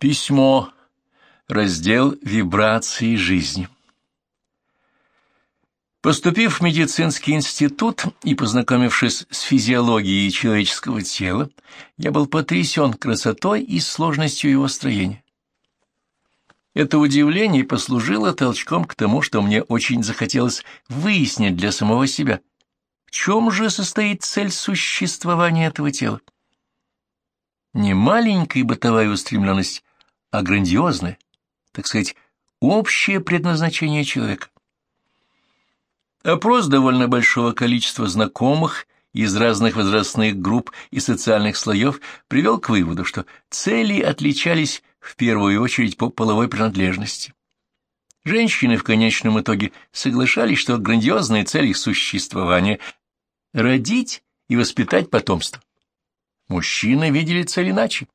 Письмо. Раздел «Вибрации жизни». Поступив в медицинский институт и познакомившись с физиологией человеческого тела, я был потрясен красотой и сложностью его строения. Это удивление послужило толчком к тому, что мне очень захотелось выяснить для самого себя, в чем же состоит цель существования этого тела. Не маленькая бытовая устремленность, а грандиозное, так сказать, общее предназначение человека. Опрос довольно большого количества знакомых из разных возрастных групп и социальных слоев привел к выводу, что цели отличались в первую очередь по половой принадлежности. Женщины в конечном итоге соглашались, что грандиозная цель их существования – родить и воспитать потомство. Мужчины видели цель иначе.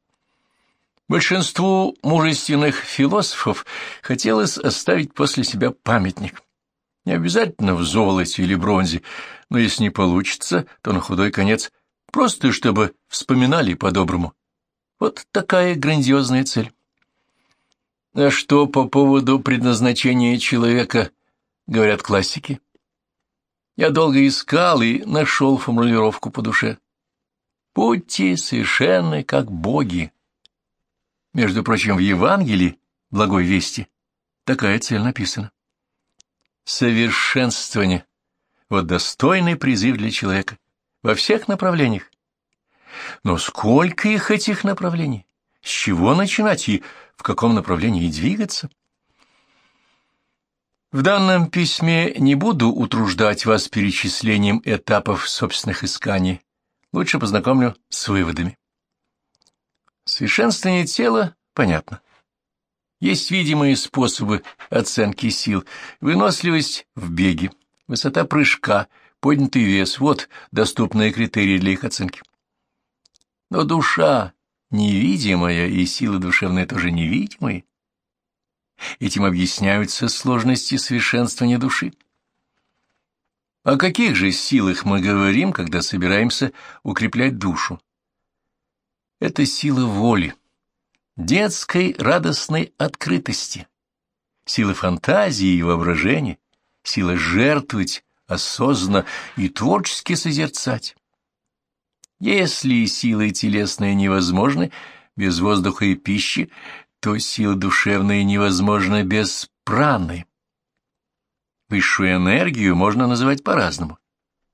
Большинству мужественных философов хотелось оставить после себя памятник. Не обязательно в золоте или бронзе, но если не получится, то на худой конец просто чтобы вспоминали по-доброму. Вот такая грандиозная цель. А что по поводу предназначения человека, говорят классики? Я долго искал и нашел формулировку по душе. Будьте совершенны, как боги. Между прочим, в Евангелии, благой вести, такая цель написана. Совершенствование — вот достойный призыв для человека во всех направлениях. Но сколько их этих направлений? С чего начинать и в каком направлении двигаться? В данном письме не буду утруждать вас перечислением этапов собственных исканий. Лучше познакомлю с выводами. Совершенствование тела понятно. Есть видимые способы оценки сил, выносливость в беге, высота прыжка, поднятый вес — вот доступные критерии для их оценки. Но душа невидимая и силы душевные тоже невидимые. Этим объясняются сложности совершенствования души. О каких же силах мы говорим, когда собираемся укреплять душу? Это сила воли, детской радостной открытости, сила фантазии и воображения, сила жертвовать осознанно и творчески созерцать. Если силы телесные невозможны без воздуха и пищи, то сила душевная невозможна без праны. Высшую энергию можно называть по-разному.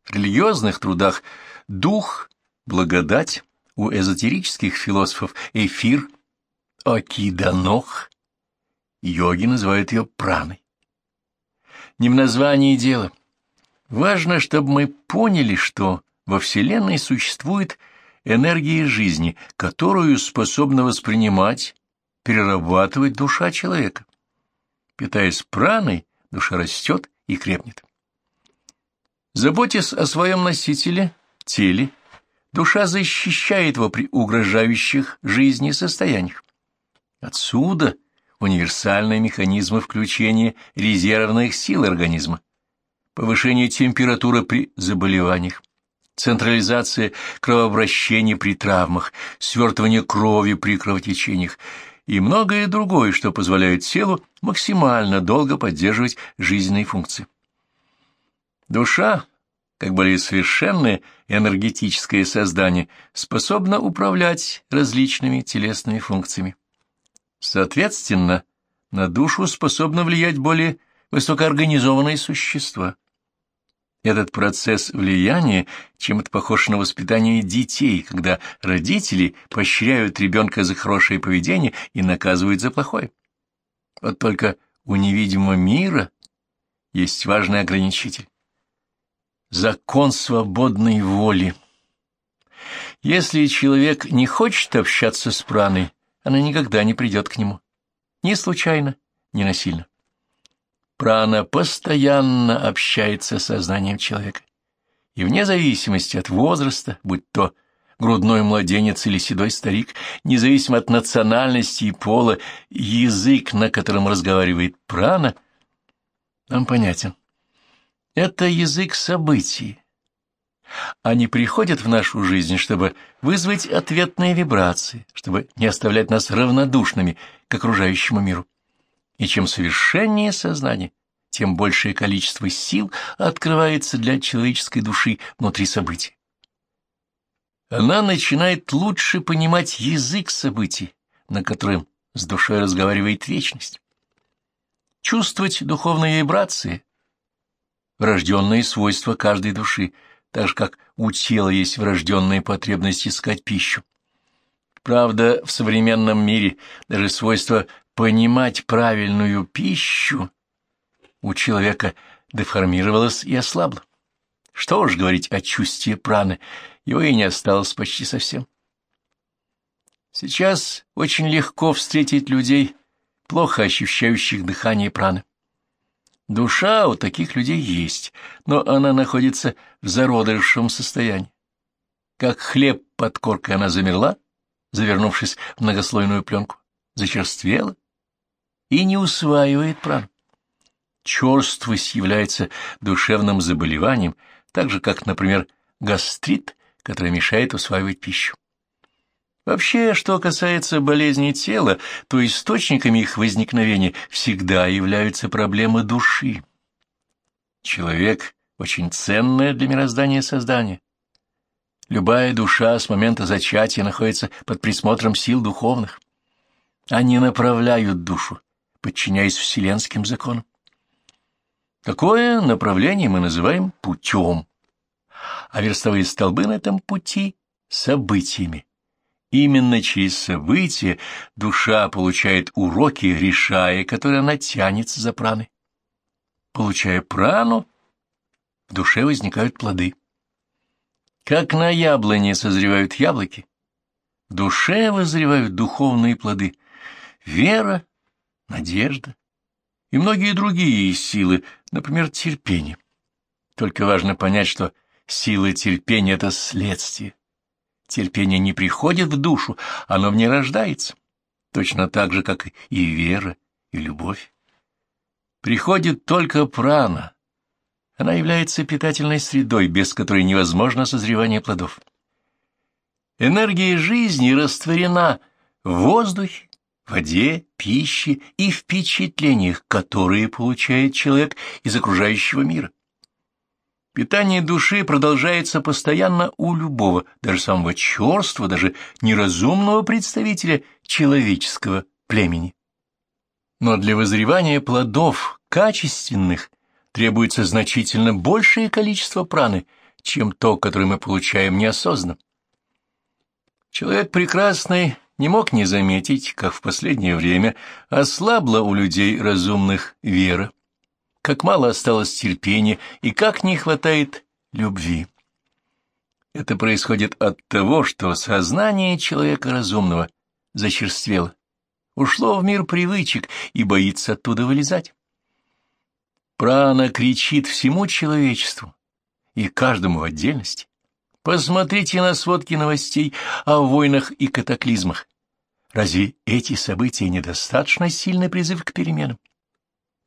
В религиозных трудах дух, благодать, у эзотерических философов эфир, окиданох, йоги называют ее праной. Не в названии дело. Важно, чтобы мы поняли, что во Вселенной существует энергия жизни, которую способна воспринимать, перерабатывать душа человека. Питаясь праной, душа растет и крепнет. Заботясь о своем носителе, теле, душа защищает его при угрожающих жизни состояниях. Отсюда универсальные механизмы включения резервных сил организма, повышение температуры при заболеваниях, централизация кровообращения при травмах, свертывание крови при кровотечениях и многое другое, что позволяет телу максимально долго поддерживать жизненные функции. Душа, как более совершенное энергетическое создание, способна управлять различными телесными функциями. Соответственно, на душу способны влиять более высокоорганизованные существа. Этот процесс влияния чем-то похож на воспитание детей, когда родители поощряют ребенка за хорошее поведение и наказывают за плохое. Вот только у невидимого мира есть важный ограничитель. Закон свободной воли. Если человек не хочет общаться с праной, она никогда не придет к нему. Ни случайно, ни насильно. Прана постоянно общается с сознанием человека. И вне зависимости от возраста, будь то грудной младенец или седой старик, независимо от национальности и пола, язык, на котором разговаривает прана, нам понятен. Это язык событий. Они приходят в нашу жизнь, чтобы вызвать ответные вибрации, чтобы не оставлять нас равнодушными к окружающему миру. И чем совершеннее сознание, тем большее количество сил открывается для человеческой души внутри событий. Она начинает лучше понимать язык событий, на котором с душой разговаривает вечность. Чувствовать духовные вибрации – врожденные свойства каждой души, так же, как у тела есть врожденная потребность искать пищу. Правда, в современном мире даже свойство понимать правильную пищу у человека деформировалось и ослабло. Что уж говорить о чувстве праны, его и не осталось почти совсем. Сейчас очень легко встретить людей, плохо ощущающих дыхание праны. Душа у таких людей есть, но она находится в зародышевом состоянии. Как хлеб под коркой она замерла, завернувшись в многослойную пленку, зачерствела и не усваивает прану. Черствость является душевным заболеванием, так же, как, например, гастрит, который мешает усваивать пищу. Вообще, что касается болезней тела, то источниками их возникновения всегда являются проблемы души. Человек — очень ценное для мироздания создание. Любая душа с момента зачатия находится под присмотром сил духовных. Они направляют душу, подчиняясь вселенским законам. Такое направление мы называем путем, а верстовые столбы на этом пути — событиями. Именно через события душа получает уроки, решая, которые она тянется за праной. Получая прану, в душе возникают плоды. Как на яблоне созревают яблоки, в душе возревают духовные плоды — вера, надежда и многие другие силы, например, терпение. Только важно понять, что сила терпения — это следствие. Терпение не приходит в душу, оно в ней рождается, точно так же, как и вера, и любовь. Приходит только прана. Она является питательной средой, без которой невозможно созревание плодов. Энергия жизни растворена в воздухе, воде, пище и впечатлениях, которые получает человек из окружающего мира. Питание души продолжается постоянно у любого, даже самого черства, даже неразумного представителя человеческого племени. Но для возревания плодов качественных требуется значительно большее количество праны, чем то, которое мы получаем неосознанно. Человек прекрасный не мог не заметить, как в последнее время ослабла у людей разумных вера как мало осталось терпения и как не хватает любви. Это происходит от того, что сознание человека разумного зачерствело, ушло в мир привычек и боится оттуда вылезать. Прана кричит всему человечеству и каждому в отдельности. Посмотрите на сводки новостей о войнах и катаклизмах. Разве эти события недостаточно сильный призыв к переменам?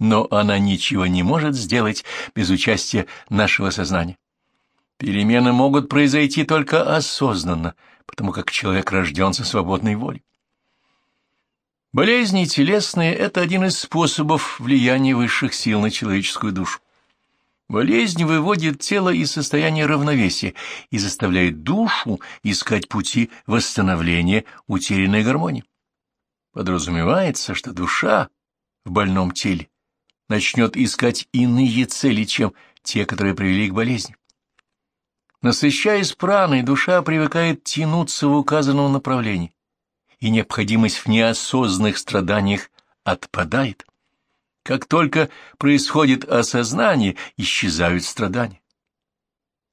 Но она ничего не может сделать без участия нашего сознания. Перемены могут произойти только осознанно, потому как человек рожден со свободной волей. Болезни телесные – это один из способов влияния высших сил на человеческую душу. Болезнь выводит тело из состояния равновесия и заставляет душу искать пути восстановления утерянной гармонии. Подразумевается, что душа в больном теле начнет искать иные цели, чем те, которые привели к болезни. Насыщаясь праной, душа привыкает тянуться в указанном направлении, и необходимость в неосознанных страданиях отпадает. Как только происходит осознание, исчезают страдания.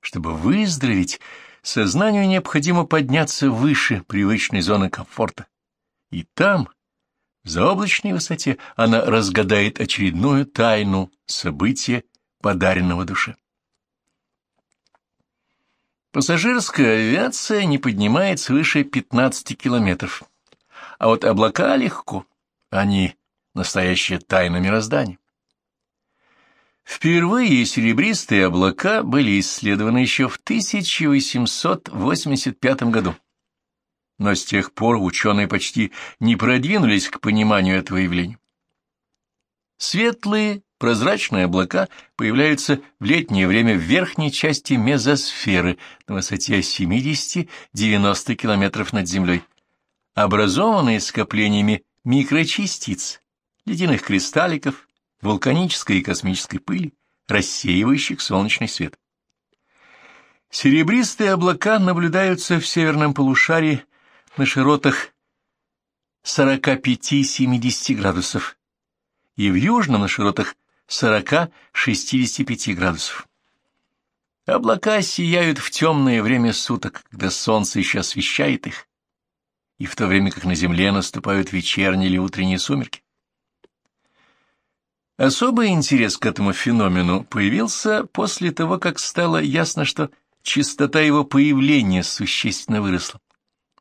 Чтобы выздороветь, сознанию необходимо подняться выше привычной зоны комфорта. И там, в заоблачной высоте она разгадает очередную тайну события, подаренного душе. Пассажирская авиация не поднимается выше 15 километров, а вот облака легко, они настоящая тайна мироздания. Впервые серебристые облака были исследованы еще в 1885 году. Но с тех пор ученые почти не продвинулись к пониманию этого явления. Светлые прозрачные облака появляются в летнее время в верхней части мезосферы на высоте 70-90 км над Землей, образованные скоплениями микрочастиц, ледяных кристалликов, вулканической и космической пыли, рассеивающих солнечный свет. Серебристые облака наблюдаются в северном полушарии на широтах 45-70 градусов и в южном на широтах 40-65 градусов. Облака сияют в темное время суток, когда солнце еще освещает их, и в то время как на земле наступают вечерние или утренние сумерки. Особый интерес к этому феномену появился после того, как стало ясно, что частота его появления существенно выросла.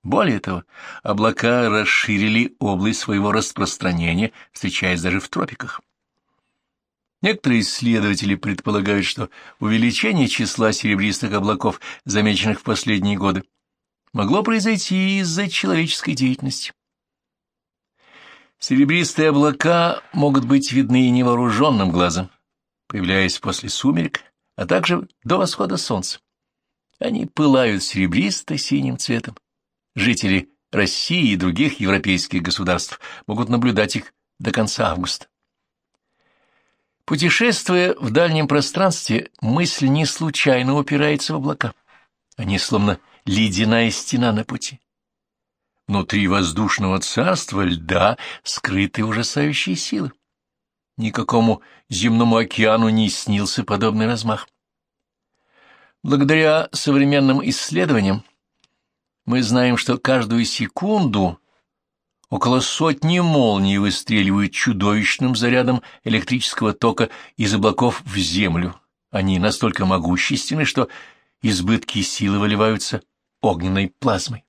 Более того, облака расширили область своего распространения, встречаясь даже в тропиках. Некоторые исследователи предполагают, что увеличение числа серебристых облаков, замеченных в последние годы, могло произойти из-за человеческой деятельности. Серебристые облака могут быть видны и невооруженным глазом, появляясь после сумерек, а также до восхода солнца. Они пылают серебристо-синим цветом. Жители России и других европейских государств могут наблюдать их до конца августа. Путешествуя в дальнем пространстве, мысль не случайно упирается в облака. Они словно ледяная стена на пути. Внутри воздушного царства льда скрыты ужасающие силы. Никакому земному океану не снился подобный размах. Благодаря современным исследованиям мы знаем, что каждую секунду около сотни молний выстреливают чудовищным зарядом электрического тока из облаков в землю. Они настолько могущественны, что избытки силы выливаются огненной плазмой.